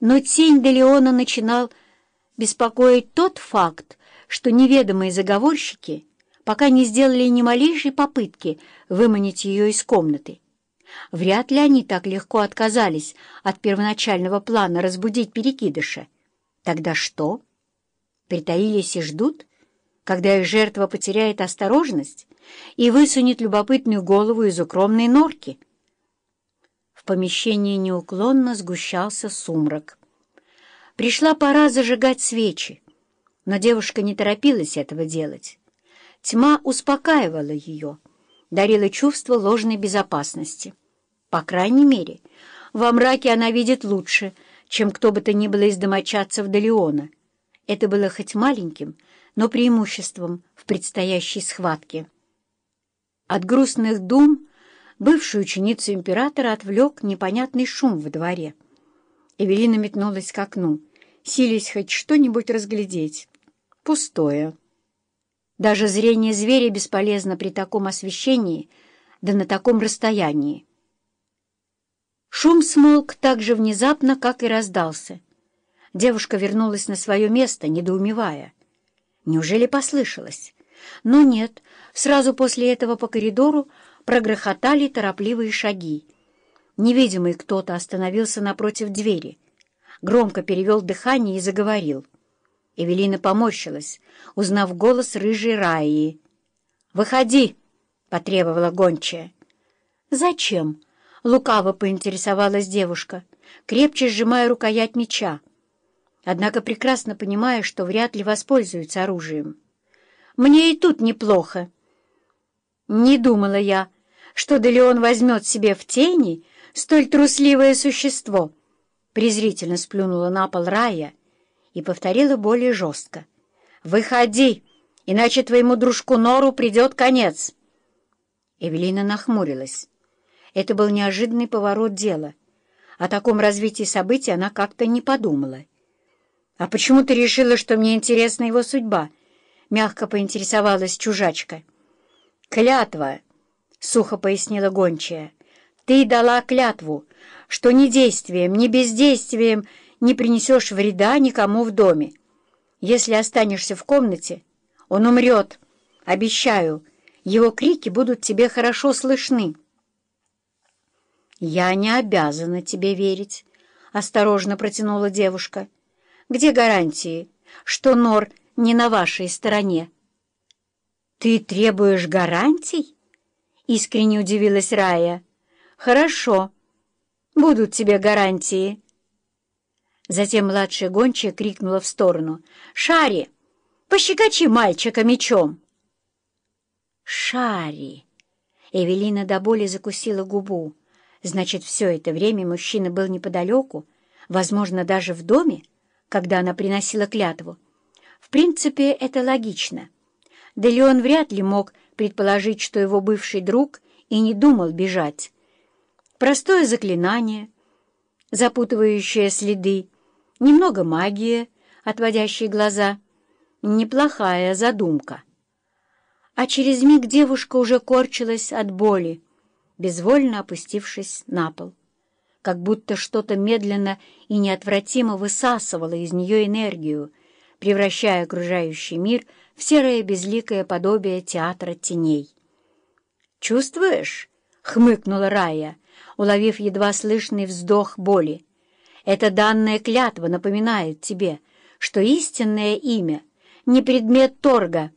Но тень Делеона начинал беспокоить тот факт, что неведомые заговорщики пока не сделали ни малейшей попытки выманить ее из комнаты. Вряд ли они так легко отказались от первоначального плана разбудить перекидыша. Тогда что? Притаились и ждут, когда их жертва потеряет осторожность и высунет любопытную голову из укромной норки? Помещении неуклонно сгущался сумрак. Пришла пора зажигать свечи, но девушка не торопилась этого делать. Тьма успокаивала ее, дарила чувство ложной безопасности. По крайней мере, во мраке она видит лучше, чем кто бы то ни было из домочадцев Далеона. Это было хоть маленьким, но преимуществом в предстоящей схватке. От грустных дум бывшую ученицу императора отвлек непонятный шум во дворе. Эвелина метнулась к окну, силясь хоть что-нибудь разглядеть. Пустое. Даже зрение зверя бесполезно при таком освещении, да на таком расстоянии. Шум смолк так же внезапно, как и раздался. Девушка вернулась на свое место, недоумевая. Неужели послышалось? Но нет, сразу после этого по коридору прогрохотали торопливые шаги. Невидимый кто-то остановился напротив двери, громко перевел дыхание и заговорил. Эвелина поморщилась, узнав голос рыжей Раи. «Выходи!» — потребовала гончая. «Зачем?» — лукаво поинтересовалась девушка, крепче сжимая рукоять меча, однако прекрасно понимая, что вряд ли воспользуется оружием. «Мне и тут неплохо». «Не думала я, что Делеон возьмет себе в тени столь трусливое существо», презрительно сплюнула на пол Рая и повторила более жестко. «Выходи, иначе твоему дружку Нору придет конец». Эвелина нахмурилась. Это был неожиданный поворот дела. О таком развитии событий она как-то не подумала. «А почему ты решила, что мне интересна его судьба?» — мягко поинтересовалась чужачка. «Клятва!» — сухо пояснила гончая. «Ты дала клятву, что ни действием, ни бездействием не принесешь вреда никому в доме. Если останешься в комнате, он умрет. Обещаю, его крики будут тебе хорошо слышны». «Я не обязана тебе верить», — осторожно протянула девушка. «Где гарантии, что Нор не на вашей стороне?» «Ты требуешь гарантий?» — искренне удивилась Рая. «Хорошо, будут тебе гарантии». Затем младшая гончая крикнула в сторону. «Шари, пощекочи мальчика мечом!» «Шари!» Эвелина до боли закусила губу. Значит, все это время мужчина был неподалеку, возможно, даже в доме, когда она приносила клятву. В принципе, это логично. Да Леон вряд ли мог предположить, что его бывший друг и не думал бежать. Простое заклинание, запутывающее следы, немного магии, отводящей глаза. Неплохая задумка. А через миг девушка уже корчилась от боли, безвольно опустившись на пол. Как будто что-то медленно и неотвратимо высасывало из нее энергию, превращая окружающий мир в серое безликое подобие театра теней. «Чувствуешь?» — хмыкнула Рая, уловив едва слышный вздох боли. «Эта данная клятва напоминает тебе, что истинное имя — не предмет торга».